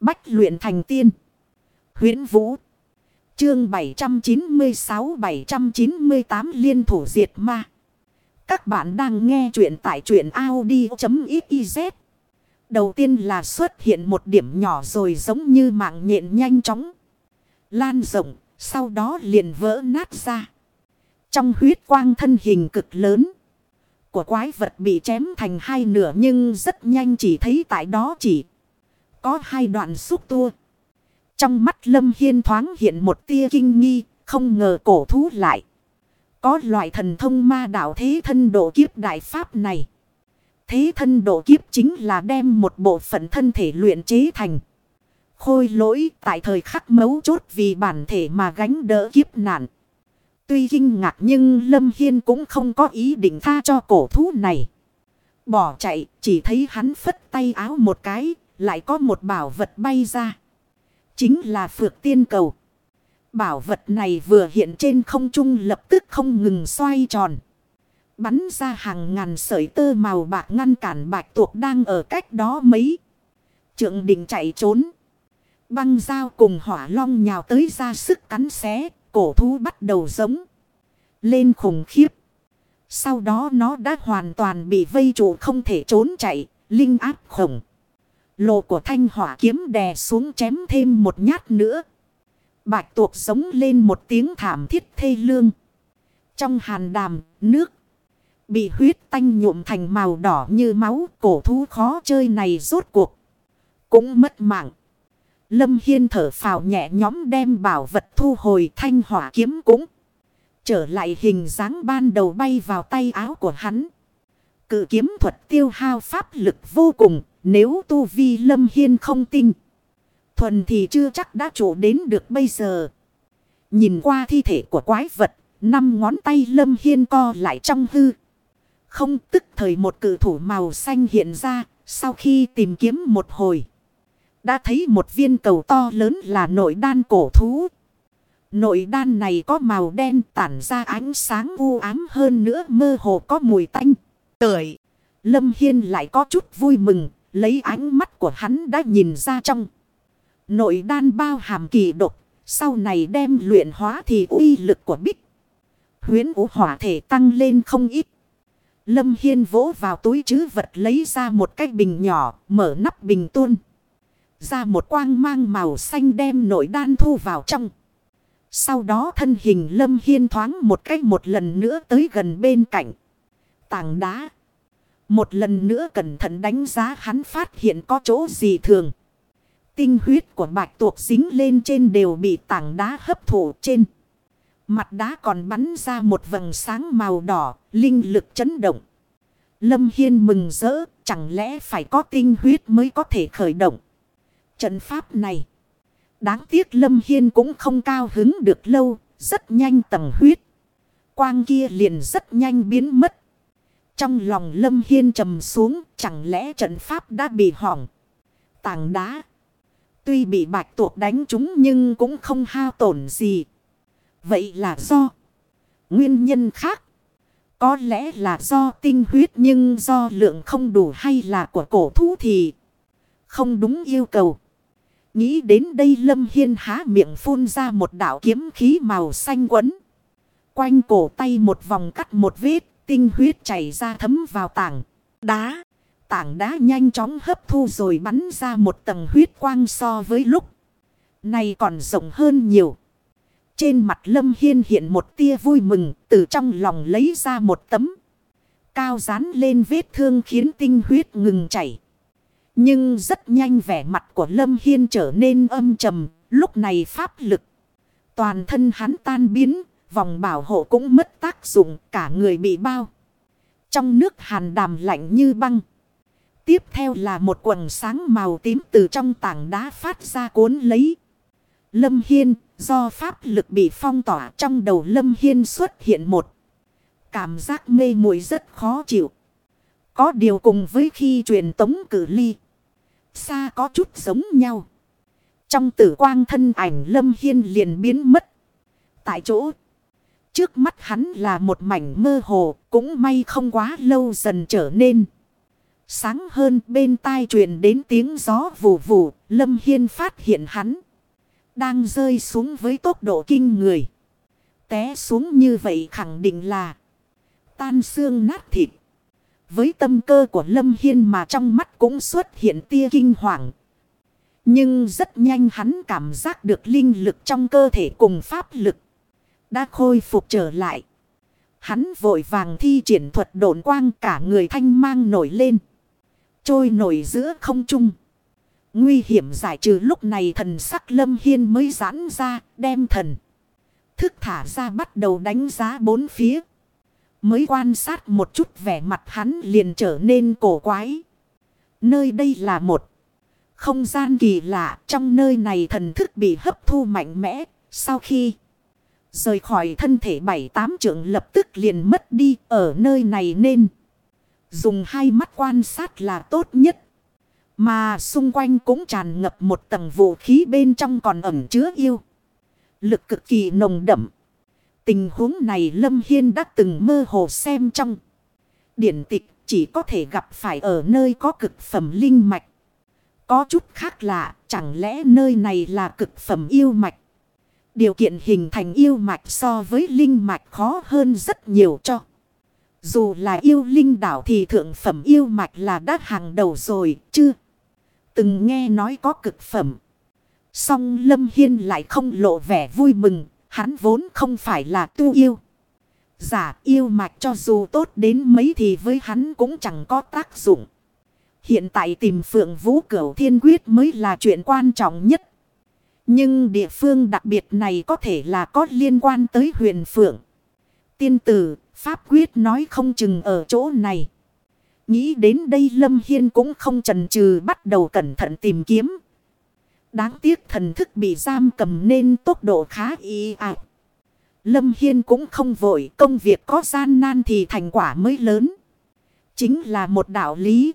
Bách luyện thành tiên. huyễn Vũ. Chương 796-798 Liên thủ diệt ma. Các bạn đang nghe truyện tại truyện Audi.xyz. Đầu tiên là xuất hiện một điểm nhỏ rồi giống như mạng nhện nhanh chóng. Lan rộng, sau đó liền vỡ nát ra. Trong huyết quang thân hình cực lớn. Của quái vật bị chém thành hai nửa nhưng rất nhanh chỉ thấy tại đó chỉ có hai đoạn xúc tua. Trong mắt Lâm Hiên thoáng hiện một tia kinh nghi, không ngờ cổ thú lại. Có loại thần thông ma đạo thế thân độ kiếp đại pháp này. Thế thân độ kiếp chính là đem một bộ phận thân thể luyện chế thành. Khôi lỗi tại thời khắc mấu chốt vì bản thể mà gánh đỡ kiếp nạn. Tuy kinh ngạc nhưng Lâm Hiên cũng không có ý định tha cho cổ thú này. Bỏ chạy chỉ thấy hắn phất tay áo một cái lại có một bảo vật bay ra. Chính là phược tiên cầu. Bảo vật này vừa hiện trên không trung lập tức không ngừng xoay tròn. Bắn ra hàng ngàn sợi tơ màu bạc ngăn cản bạch tuộc đang ở cách đó mấy. Trượng đình chạy trốn. Băng dao cùng hỏa long nhào tới ra sức cắn xé. Cổ thú bắt đầu giống. Lên khủng khiếp. Sau đó nó đã hoàn toàn bị vây trụ không thể trốn chạy. Linh áp khổng. Lộ của thanh hỏa kiếm đè xuống chém thêm một nhát nữa. Bạch tuộc giống lên một tiếng thảm thiết thê lương. Trong hàn đàm, nước bị huyết tanh nhuộm thành màu đỏ như máu cổ thú khó chơi này rốt cuộc. Cũng mất mạng. Lâm Hiên thở phào nhẹ nhóm đem bảo vật thu hồi thanh hỏa kiếm cũng. Trở lại hình dáng ban đầu bay vào tay áo của hắn. Cự kiếm thuật tiêu hao pháp lực vô cùng. Nếu tu vi lâm hiên không tinh. Thuần thì chưa chắc đã chủ đến được bây giờ. Nhìn qua thi thể của quái vật. Năm ngón tay lâm hiên co lại trong hư. Không tức thời một cự thủ màu xanh hiện ra. Sau khi tìm kiếm một hồi. Đã thấy một viên cầu to lớn là nội đan cổ thú. Nội đan này có màu đen tản ra ánh sáng u ám hơn nữa mơ hồ có mùi tanh. Tưởi. Lâm Hiên lại có chút vui mừng. Lấy ánh mắt của hắn đã nhìn ra trong. Nội đan bao hàm kỳ độc. Sau này đem luyện hóa thì uy lực của bích. Huyến ủ hỏa thể tăng lên không ít. Lâm Hiên vỗ vào túi chứ vật lấy ra một cái bình nhỏ. Mở nắp bình tuôn. Ra một quang mang màu xanh đem nội đan thu vào trong. Sau đó thân hình Lâm Hiên thoáng một cách một lần nữa tới gần bên cạnh. Tảng đá. Một lần nữa cẩn thận đánh giá hắn phát hiện có chỗ gì thường. Tinh huyết của bạch tuộc dính lên trên đều bị tảng đá hấp thụ trên. Mặt đá còn bắn ra một vầng sáng màu đỏ, linh lực chấn động. Lâm Hiên mừng rỡ, chẳng lẽ phải có tinh huyết mới có thể khởi động. Trận pháp này. Đáng tiếc Lâm Hiên cũng không cao hứng được lâu, rất nhanh tầng huyết. Quang kia liền rất nhanh biến mất. Trong lòng Lâm Hiên trầm xuống, chẳng lẽ trận pháp đã bị hỏng. tàng đá. Tuy bị bạch tuộc đánh trúng nhưng cũng không hao tổn gì. Vậy là do nguyên nhân khác. Có lẽ là do tinh huyết nhưng do lượng không đủ hay là của cổ thú thì không đúng yêu cầu. Nghĩ đến đây Lâm Hiên há miệng phun ra một đảo kiếm khí màu xanh quấn. Quanh cổ tay một vòng cắt một vết, tinh huyết chảy ra thấm vào tảng đá. Tảng đá nhanh chóng hấp thu rồi bắn ra một tầng huyết quang so với lúc. Này còn rộng hơn nhiều. Trên mặt Lâm Hiên hiện một tia vui mừng, từ trong lòng lấy ra một tấm. Cao dán lên vết thương khiến tinh huyết ngừng chảy. Nhưng rất nhanh vẻ mặt của Lâm Hiên trở nên âm trầm, lúc này pháp lực. Toàn thân hắn tan biến, vòng bảo hộ cũng mất tác dụng, cả người bị bao. Trong nước hàn đàm lạnh như băng. Tiếp theo là một quần sáng màu tím từ trong tảng đá phát ra cuốn lấy. Lâm Hiên, do pháp lực bị phong tỏa trong đầu Lâm Hiên xuất hiện một. Cảm giác mê muội rất khó chịu. Có điều cùng với khi truyền tống cử ly. Xa có chút giống nhau. Trong tử quang thân ảnh Lâm Hiên liền biến mất. Tại chỗ. Trước mắt hắn là một mảnh mơ hồ. Cũng may không quá lâu dần trở nên. Sáng hơn bên tai truyền đến tiếng gió vù vù, Lâm Hiên phát hiện hắn. Đang rơi xuống với tốc độ kinh người. Té xuống như vậy khẳng định là tan xương nát thịt. Với tâm cơ của Lâm Hiên mà trong mắt cũng xuất hiện tia kinh hoàng. Nhưng rất nhanh hắn cảm giác được linh lực trong cơ thể cùng pháp lực. Đã khôi phục trở lại. Hắn vội vàng thi triển thuật độn quang cả người thanh mang nổi lên. Trôi nổi giữa không trung. Nguy hiểm giải trừ lúc này thần sắc lâm hiên mới giãn ra, đem thần. Thức thả ra bắt đầu đánh giá bốn phía. Mới quan sát một chút vẻ mặt hắn liền trở nên cổ quái. Nơi đây là một không gian kỳ lạ. Trong nơi này thần thức bị hấp thu mạnh mẽ. Sau khi rời khỏi thân thể bảy tám trưởng lập tức liền mất đi ở nơi này nên. Dùng hai mắt quan sát là tốt nhất. Mà xung quanh cũng tràn ngập một tầng vũ khí bên trong còn ẩm chứa yêu. Lực cực kỳ nồng đậm. Tình huống này Lâm Hiên đã từng mơ hồ xem trong. Điển tịch chỉ có thể gặp phải ở nơi có cực phẩm linh mạch. Có chút khác lạ, chẳng lẽ nơi này là cực phẩm yêu mạch. Điều kiện hình thành yêu mạch so với linh mạch khó hơn rất nhiều cho. Dù là yêu linh đảo thì thượng phẩm yêu mạch là đắt hàng đầu rồi, chưa? Từng nghe nói có cực phẩm. Song Lâm Hiên lại không lộ vẻ vui mừng, hắn vốn không phải là tu yêu. Giả yêu mạch cho dù tốt đến mấy thì với hắn cũng chẳng có tác dụng. Hiện tại tìm phượng vũ cửu thiên quyết mới là chuyện quan trọng nhất. Nhưng địa phương đặc biệt này có thể là có liên quan tới huyền phượng. Tiên tử, Pháp quyết nói không chừng ở chỗ này. Nghĩ đến đây Lâm Hiên cũng không chần chừ bắt đầu cẩn thận tìm kiếm. Đáng tiếc thần thức bị giam cầm nên tốc độ khá y ạ Lâm Hiên cũng không vội công việc có gian nan thì thành quả mới lớn. Chính là một đạo lý.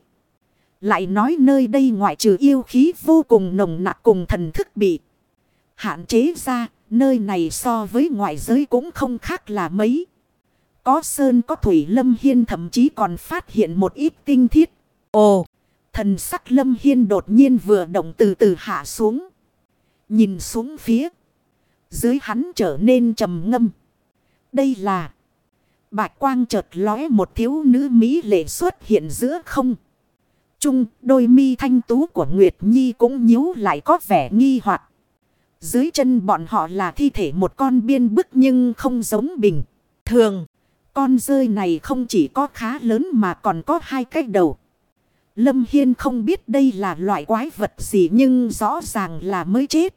Lại nói nơi đây ngoại trừ yêu khí vô cùng nồng nặc cùng thần thức bị. Hạn chế ra, nơi này so với ngoại giới cũng không khác là mấy. Có sơn có thủy lâm hiên thậm chí còn phát hiện một ít tinh thiết. Ồ, thần sắc lâm hiên đột nhiên vừa động từ từ hạ xuống. Nhìn xuống phía. Dưới hắn trở nên trầm ngâm. Đây là. Bạch quang chợt lóe một thiếu nữ Mỹ lệ xuất hiện giữa không trung đôi mi thanh tú của Nguyệt Nhi cũng nhíu lại có vẻ nghi hoặc. Dưới chân bọn họ là thi thể một con biên bức nhưng không giống bình. Thường, con rơi này không chỉ có khá lớn mà còn có hai cái đầu. Lâm Hiên không biết đây là loại quái vật gì nhưng rõ ràng là mới chết.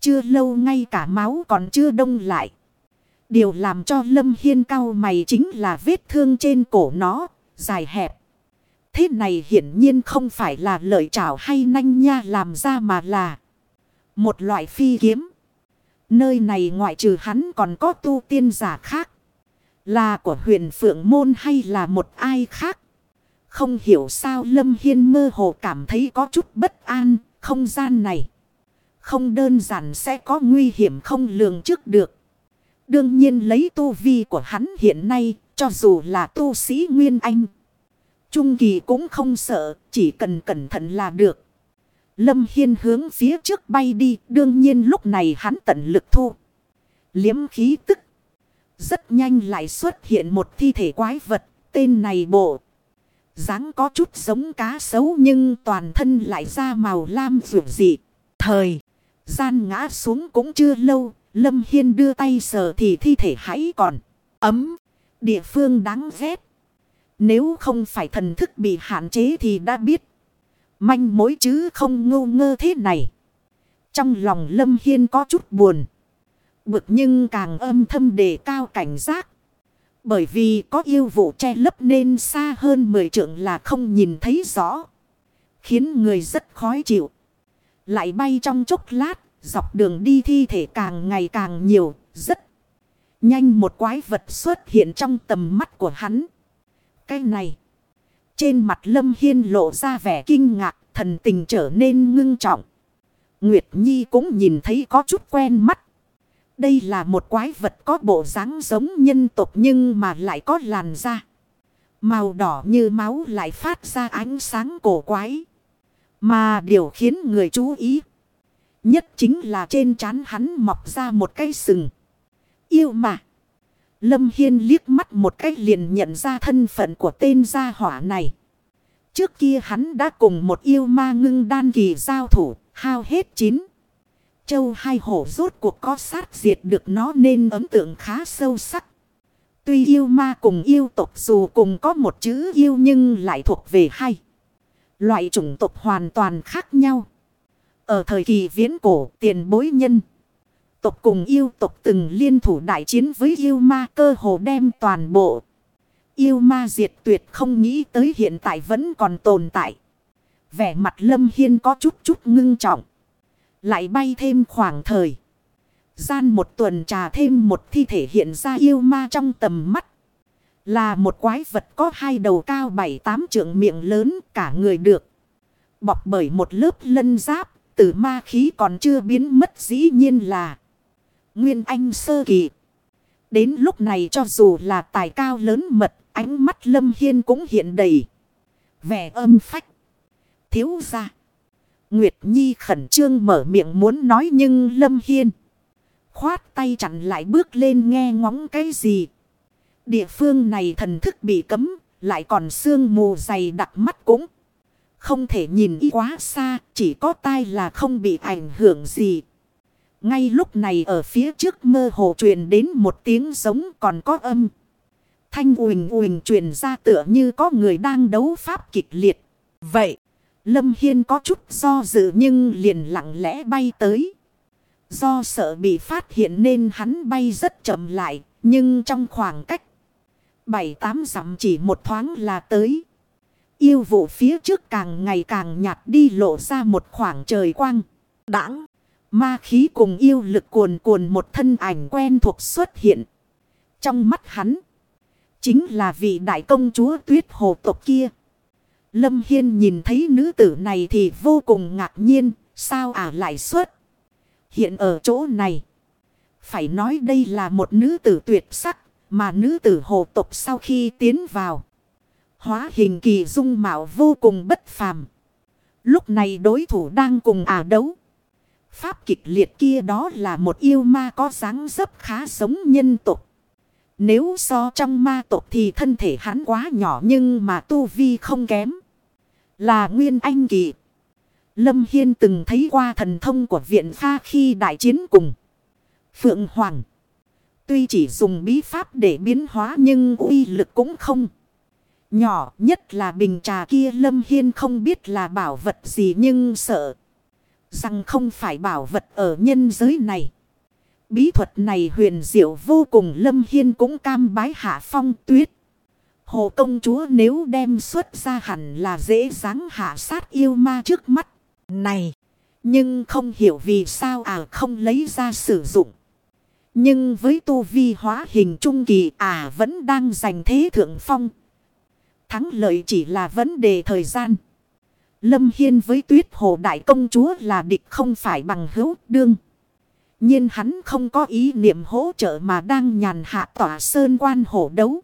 Chưa lâu ngay cả máu còn chưa đông lại. Điều làm cho Lâm Hiên cau mày chính là vết thương trên cổ nó, dài hẹp. Thế này hiển nhiên không phải là lợi trảo hay nanh nha làm ra mà là một loại phi kiếm. Nơi này ngoại trừ hắn còn có tu tiên giả khác. Là của huyền phượng môn hay là một ai khác. Không hiểu sao Lâm Hiên mơ hồ cảm thấy có chút bất an, không gian này. Không đơn giản sẽ có nguy hiểm không lường trước được. Đương nhiên lấy tu vi của hắn hiện nay, cho dù là tu sĩ Nguyên Anh. Trung kỳ cũng không sợ, chỉ cần cẩn thận là được. Lâm Hiên hướng phía trước bay đi, đương nhiên lúc này hắn tận lực thu. Liếm khí tức. Rất nhanh lại xuất hiện một thi thể quái vật, tên này bộ. dáng có chút giống cá sấu nhưng toàn thân lại ra màu lam rượu dị. Thời, gian ngã xuống cũng chưa lâu, Lâm Hiên đưa tay sờ thì thi thể hãy còn ấm. Địa phương đáng ghét. Nếu không phải thần thức bị hạn chế thì đã biết. Manh mối chứ không ngu ngơ thế này. Trong lòng Lâm Hiên có chút buồn. Bực nhưng càng âm thâm đề cao cảnh giác. Bởi vì có yêu vụ che lấp nên xa hơn 10 trượng là không nhìn thấy rõ. Khiến người rất khó chịu. Lại bay trong chốc lát, dọc đường đi thi thể càng ngày càng nhiều, rất nhanh một quái vật xuất hiện trong tầm mắt của hắn. Cái này. Trên mặt Lâm Hiên lộ ra vẻ kinh ngạc, thần tình trở nên ngưng trọng. Nguyệt Nhi cũng nhìn thấy có chút quen mắt. Đây là một quái vật có bộ dáng giống nhân tộc nhưng mà lại có làn da. Màu đỏ như máu lại phát ra ánh sáng cổ quái. Mà điều khiến người chú ý. Nhất chính là trên trán hắn mọc ra một cây sừng. Yêu mà. Lâm Hiên liếc mắt một cách liền nhận ra thân phận của tên gia hỏa này. Trước kia hắn đã cùng một yêu ma ngưng đan kỳ giao thủ, hao hết chín. Châu hai hổ rốt cuộc có sát diệt được nó nên ấn tượng khá sâu sắc. Tuy yêu ma cùng yêu tộc dù cùng có một chữ yêu nhưng lại thuộc về hai. Loại chủng tộc hoàn toàn khác nhau. Ở thời kỳ viễn cổ tiền bối nhân. Tộc cùng yêu tộc từng liên thủ đại chiến với yêu ma cơ hồ đem toàn bộ. Yêu ma diệt tuyệt không nghĩ tới hiện tại vẫn còn tồn tại. Vẻ mặt lâm hiên có chút chút ngưng trọng. Lại bay thêm khoảng thời. Gian một tuần trà thêm một thi thể hiện ra yêu ma trong tầm mắt. Là một quái vật có hai đầu cao bảy tám trượng miệng lớn cả người được. Bọc bởi một lớp lân giáp, từ ma khí còn chưa biến mất dĩ nhiên là Nguyên Anh sơ kỳ. Đến lúc này cho dù là tài cao lớn mật, ánh mắt Lâm Hiên cũng hiện đầy. Vẻ âm phách. Thiếu ra. Nguyệt Nhi khẩn trương mở miệng muốn nói nhưng Lâm Hiên. Khoát tay chặn lại bước lên nghe ngóng cái gì. Địa phương này thần thức bị cấm, lại còn sương mù dày đặc mắt cũng. Không thể nhìn y quá xa, chỉ có tai là không bị ảnh hưởng gì. Ngay lúc này ở phía trước mơ hồ truyền đến một tiếng giống còn có âm. Thanh ùnh ùnh truyền ra tựa như có người đang đấu pháp kịch liệt. Vậy, Lâm Hiên có chút do dự nhưng liền lặng lẽ bay tới. Do sợ bị phát hiện nên hắn bay rất chậm lại, nhưng trong khoảng cách bảy tám dặm chỉ một thoáng là tới. Yêu vụ phía trước càng ngày càng nhạt đi lộ ra một khoảng trời quang. Đãng Ma khí cùng yêu lực cuồn cuồn một thân ảnh quen thuộc xuất hiện. Trong mắt hắn. Chính là vị đại công chúa tuyết hồ tộc kia. Lâm Hiên nhìn thấy nữ tử này thì vô cùng ngạc nhiên. Sao ả lại xuất. Hiện ở chỗ này. Phải nói đây là một nữ tử tuyệt sắc. Mà nữ tử hồ tộc sau khi tiến vào. Hóa hình kỳ dung mạo vô cùng bất phàm. Lúc này đối thủ đang cùng ả đấu. Pháp kịch liệt kia đó là một yêu ma có dáng dấp khá giống nhân tục. Nếu so trong ma tộc thì thân thể hắn quá nhỏ nhưng mà tu vi không kém. Là nguyên anh kỳ. Lâm Hiên từng thấy qua thần thông của viện pha khi đại chiến cùng. Phượng Hoàng. Tuy chỉ dùng bí pháp để biến hóa nhưng uy lực cũng không. Nhỏ, nhất là bình trà kia Lâm Hiên không biết là bảo vật gì nhưng sợ. Rằng không phải bảo vật ở nhân giới này. Bí thuật này huyền diệu vô cùng, Lâm Hiên cũng cam bái hạ phong tuyết. Hồ công chúa nếu đem xuất ra hẳn là dễ dáng hạ sát yêu ma trước mắt. Này! Nhưng không hiểu vì sao à không lấy ra sử dụng. Nhưng với tu vi hóa hình trung kỳ à vẫn đang giành thế thượng phong. Thắng lợi chỉ là vấn đề thời gian. Lâm Hiên với tuyết hồ đại công chúa là địch không phải bằng hữu đương. nhiên hắn không có ý niệm hỗ trợ mà đang nhàn hạ tỏa sơn quan hổ đấu.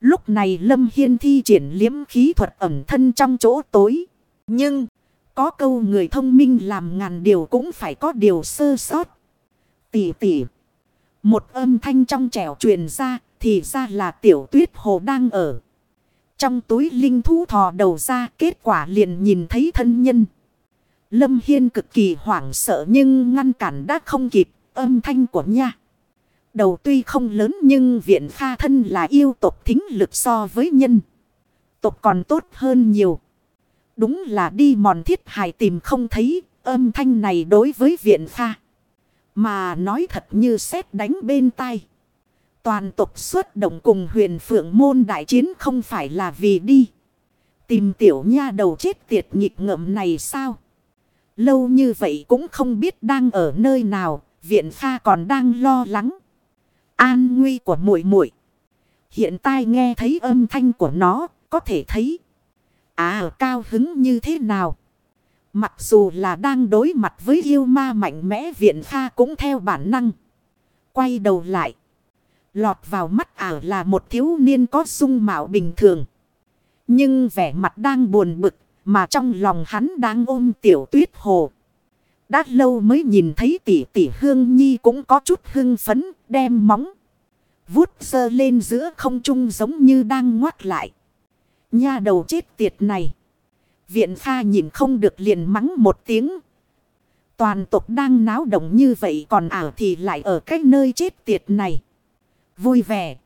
Lúc này Lâm Hiên thi triển liếm khí thuật ẩm thân trong chỗ tối. Nhưng, có câu người thông minh làm ngàn điều cũng phải có điều sơ sót. Tỉ tỉ. Một âm thanh trong trẻo truyền ra, thì ra là tiểu tuyết hồ đang ở. Trong túi linh thú thò đầu ra, kết quả liền nhìn thấy thân nhân. Lâm Hiên cực kỳ hoảng sợ nhưng ngăn cản đã không kịp, âm thanh của nha. Đầu tuy không lớn nhưng viện pha thân là yêu tộc thính lực so với nhân. Tộc còn tốt hơn nhiều. Đúng là đi mòn thiết hài tìm không thấy, âm thanh này đối với viện pha. Mà nói thật như sét đánh bên tai. Toàn tộc xuất động cùng huyền phượng môn đại chiến không phải là vì đi. Tìm tiểu nha đầu chết tiệt nghịch ngợm này sao? Lâu như vậy cũng không biết đang ở nơi nào, viện pha còn đang lo lắng. An nguy của muội muội Hiện tai nghe thấy âm thanh của nó, có thể thấy. À cao hứng như thế nào? Mặc dù là đang đối mặt với yêu ma mạnh mẽ viện pha cũng theo bản năng. Quay đầu lại. Lọt vào mắt ảo là một thiếu niên có dung mạo bình thường. Nhưng vẻ mặt đang buồn bực, mà trong lòng hắn đang ôm tiểu tuyết hồ. Đã lâu mới nhìn thấy tỷ tỷ Hương Nhi cũng có chút hưng phấn, đem móng. Vút sơ lên giữa không trung giống như đang ngoắt lại. Nha đầu chết tiệt này. Viện pha nhìn không được liền mắng một tiếng. Toàn tộc đang náo động như vậy còn ảo thì lại ở cái nơi chết tiệt này. Vui vẻ.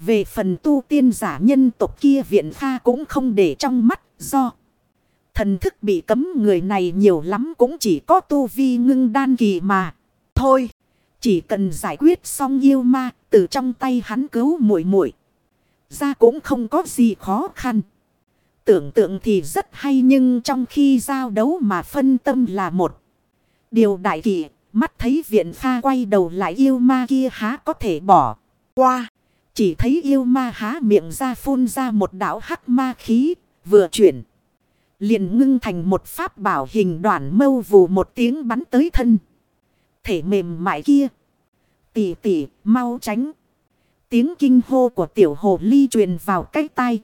Về phần tu tiên giả nhân tộc kia viện pha cũng không để trong mắt do. Thần thức bị cấm người này nhiều lắm cũng chỉ có tu vi ngưng đan kỳ mà. Thôi, chỉ cần giải quyết xong yêu ma, từ trong tay hắn cứu muội muội ra cũng không có gì khó khăn. Tưởng tượng thì rất hay nhưng trong khi giao đấu mà phân tâm là một. Điều đại kỷ, mắt thấy viện pha quay đầu lại yêu ma kia há có thể bỏ qua. Chỉ thấy yêu ma há miệng ra phun ra một đảo hắc ma khí, vừa chuyển. Liền ngưng thành một pháp bảo hình đoạn mâu vù một tiếng bắn tới thân. Thể mềm mại kia. Tỷ tỷ, mau tránh. Tiếng kinh hô của tiểu hồ ly truyền vào cái tay.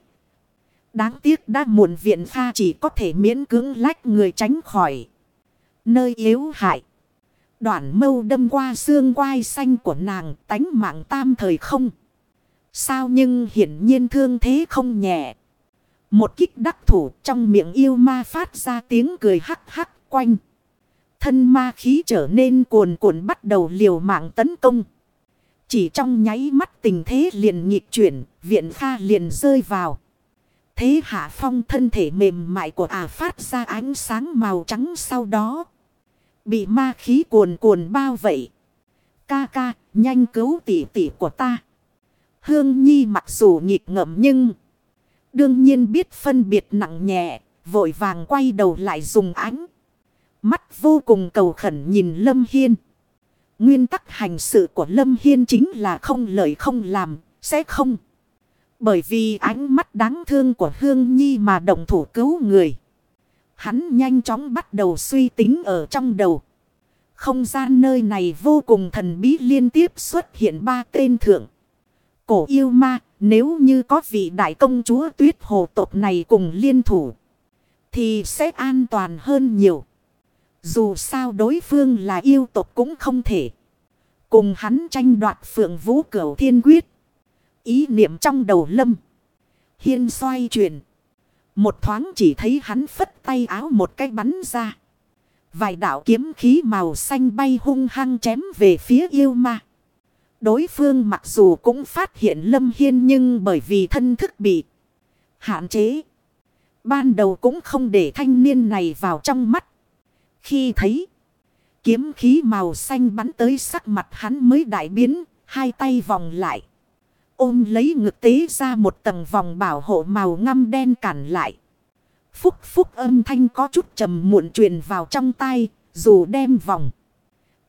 Đáng tiếc đã muộn viện pha chỉ có thể miễn cưỡng lách người tránh khỏi. Nơi yếu hại. Đoạn mâu đâm qua xương quai xanh của nàng tánh mạng tam thời không. Sao nhưng hiển nhiên thương thế không nhẹ. Một kích đắc thủ trong miệng yêu ma phát ra tiếng cười hắc hắc quanh. Thân ma khí trở nên cuồn cuộn bắt đầu liều mạng tấn công. Chỉ trong nháy mắt tình thế liền nghịch chuyển, viện pha liền rơi vào. Thế hạ phong thân thể mềm mại của ả phát ra ánh sáng màu trắng sau đó. Bị ma khí cuồn cuồn bao vây. Ca ca, nhanh cứu tỷ tỷ của ta. Hương Nhi mặc dù nghịch ngợm nhưng... Đương nhiên biết phân biệt nặng nhẹ, vội vàng quay đầu lại dùng ánh. Mắt vô cùng cầu khẩn nhìn Lâm Hiên. Nguyên tắc hành sự của Lâm Hiên chính là không lời không làm, sẽ không. Bởi vì ánh mắt đáng thương của Hương Nhi mà động thủ cứu người. Hắn nhanh chóng bắt đầu suy tính ở trong đầu. Không gian nơi này vô cùng thần bí liên tiếp xuất hiện ba tên thượng. Cổ yêu ma, nếu như có vị đại công chúa tuyết hồ tộc này cùng liên thủ. Thì sẽ an toàn hơn nhiều. Dù sao đối phương là yêu tộc cũng không thể. Cùng hắn tranh đoạt phượng vũ cửu thiên quyết. Ý niệm trong đầu lâm. Hiên xoay chuyển. Một thoáng chỉ thấy hắn phất tay áo một cái bắn ra. Vài đạo kiếm khí màu xanh bay hung hăng chém về phía yêu ma. Đối phương mặc dù cũng phát hiện Lâm Hiên nhưng bởi vì thân thức bị hạn chế. Ban đầu cũng không để thanh niên này vào trong mắt. Khi thấy kiếm khí màu xanh bắn tới sắc mặt hắn mới đại biến, hai tay vòng lại. Ôm lấy ngực tế ra một tầng vòng bảo hộ màu ngăm đen cản lại. Phúc phúc âm thanh có chút trầm muộn truyền vào trong tay, dù đem vòng.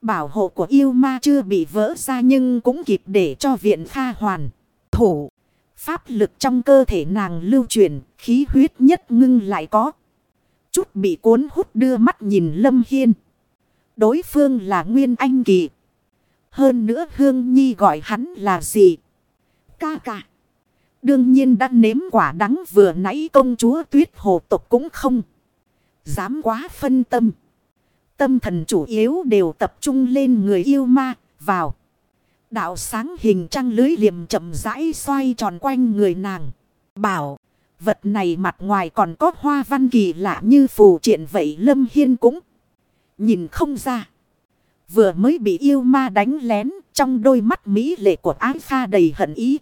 Bảo hộ của yêu ma chưa bị vỡ ra nhưng cũng kịp để cho viện kha hoàn. Thủ. Pháp lực trong cơ thể nàng lưu truyền, khí huyết nhất ngưng lại có. Chút bị cuốn hút đưa mắt nhìn Lâm Hiên. Đối phương là Nguyên Anh Kỳ. Hơn nữa Hương Nhi gọi hắn là gì? Ca ca. Đương nhiên đã nếm quả đắng vừa nãy công chúa tuyết hồ tộc cũng không. Dám quá phân tâm. Tâm thần chủ yếu đều tập trung lên người yêu ma, vào. Đạo sáng hình trăng lưới liềm chậm rãi xoay tròn quanh người nàng. Bảo, vật này mặt ngoài còn có hoa văn kỳ lạ như phù triện vậy Lâm Hiên cũng nhìn không ra. Vừa mới bị yêu ma đánh lén trong đôi mắt mỹ lệ của ái pha đầy hận ý.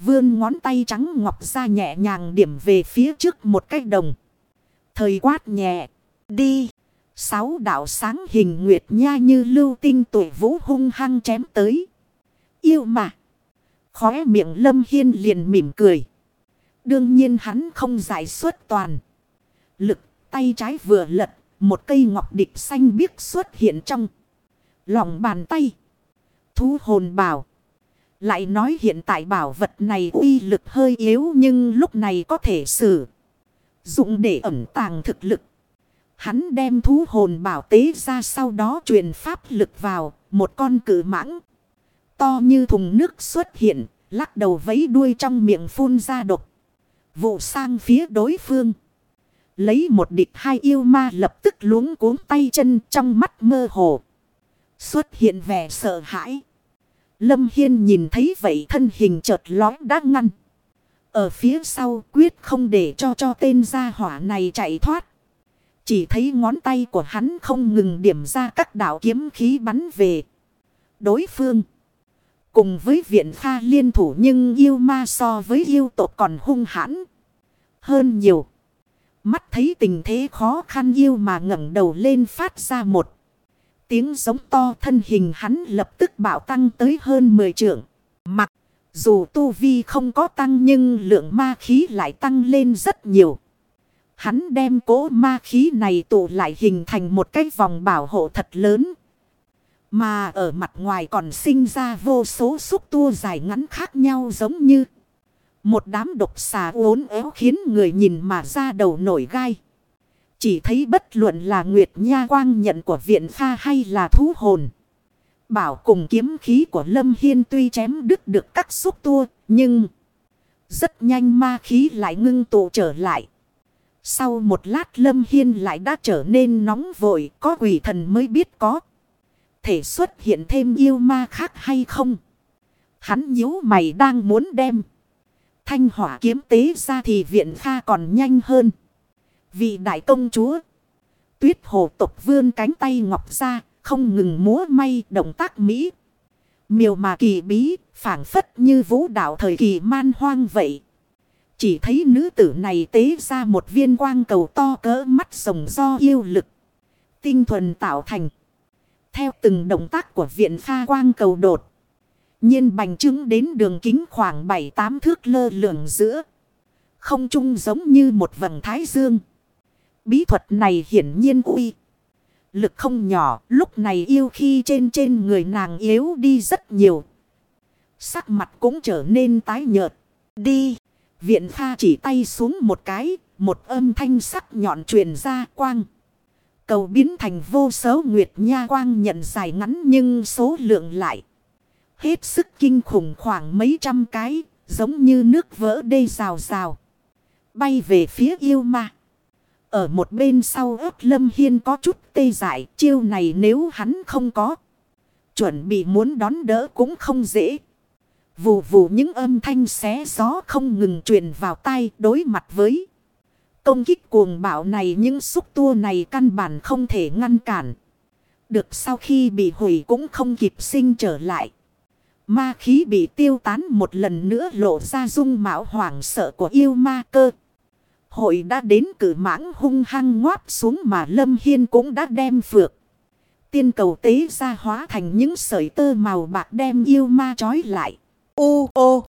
Vươn ngón tay trắng ngọc ra nhẹ nhàng điểm về phía trước một cái đồng. Thời quát nhẹ. Đi. Sáu đạo sáng hình nguyệt nha như lưu tinh tuổi vũ hung hăng chém tới. Yêu mà. Khóe miệng lâm hiên liền mỉm cười. Đương nhiên hắn không giải xuất toàn. Lực tay trái vừa lật. Một cây ngọc địch xanh biếc xuất hiện trong. Lòng bàn tay. Thú hồn bảo. Lại nói hiện tại bảo vật này uy lực hơi yếu nhưng lúc này có thể sử. Dụng để ẩn tàng thực lực. Hắn đem thú hồn bảo tế ra sau đó truyền pháp lực vào, một con cử mãng. To như thùng nước xuất hiện, lắc đầu vấy đuôi trong miệng phun ra độc. Vụ sang phía đối phương. Lấy một địch hai yêu ma lập tức luống cuống tay chân trong mắt mơ hồ. Xuất hiện vẻ sợ hãi. Lâm Hiên nhìn thấy vậy thân hình chợt lói đã ngăn. Ở phía sau quyết không để cho cho tên gia hỏa này chạy thoát. Chỉ thấy ngón tay của hắn không ngừng điểm ra các đảo kiếm khí bắn về. Đối phương. Cùng với viện pha liên thủ nhưng yêu ma so với yêu tộc còn hung hãn. Hơn nhiều. Mắt thấy tình thế khó khăn yêu mà ngẩng đầu lên phát ra một. Tiếng giống to thân hình hắn lập tức bạo tăng tới hơn 10 trượng. Mặc dù tu vi không có tăng nhưng lượng ma khí lại tăng lên rất nhiều. Hắn đem cỗ ma khí này tụ lại hình thành một cái vòng bảo hộ thật lớn. Mà ở mặt ngoài còn sinh ra vô số xúc tua dài ngắn khác nhau giống như một đám độc xà uốn éo khiến người nhìn mà ra đầu nổi gai. Chỉ thấy bất luận là Nguyệt Nha Quang nhận của viện pha hay là thú hồn. Bảo cùng kiếm khí của Lâm Hiên tuy chém đứt được các xúc tua, nhưng rất nhanh ma khí lại ngưng tụ trở lại. Sau một lát Lâm Hiên lại đã trở nên nóng vội, có quỷ thần mới biết có. Thể xuất hiện thêm yêu ma khác hay không? Hắn nhíu mày đang muốn đem. Thanh hỏa kiếm tế ra thì viện pha còn nhanh hơn. Vị đại công chúa. Tuyết hồ tộc vươn cánh tay ngọc ra. Không ngừng múa may động tác Mỹ. Miều mà kỳ bí. phảng phất như vũ đạo thời kỳ man hoang vậy. Chỉ thấy nữ tử này tế ra một viên quang cầu to cỡ mắt rồng do yêu lực. Tinh thuần tạo thành. Theo từng động tác của viện pha quang cầu đột. nhiên bành trướng đến đường kính khoảng 7-8 thước lơ lửng giữa. Không trung giống như một vầng thái dương. Bí thuật này hiển nhiên uy. Lực không nhỏ, lúc này yêu khi trên trên người nàng yếu đi rất nhiều. Sắc mặt cũng trở nên tái nhợt. Đi, viện pha chỉ tay xuống một cái, một âm thanh sắc nhọn truyền ra quang. Cầu biến thành vô số nguyệt nha quang nhận dài ngắn nhưng số lượng lại. Hết sức kinh khủng khoảng mấy trăm cái, giống như nước vỡ đê rào rào. Bay về phía yêu ma. Ở một bên sau ớt lâm hiên có chút tê dại, chiêu này nếu hắn không có. Chuẩn bị muốn đón đỡ cũng không dễ. Vù vù những âm thanh xé gió không ngừng truyền vào tai đối mặt với. Công kích cuồng bạo này, những xúc tua này căn bản không thể ngăn cản. Được sau khi bị hủy cũng không kịp sinh trở lại. Ma khí bị tiêu tán một lần nữa lộ ra dung mạo hoảng sợ của yêu ma cơ. Hội đã đến cử mãng hung hăng ngoáp xuống mà Lâm Hiên cũng đã đem phược. Tiên cầu tế ra hóa thành những sợi tơ màu bạc đem yêu ma trói lại. Ô ô!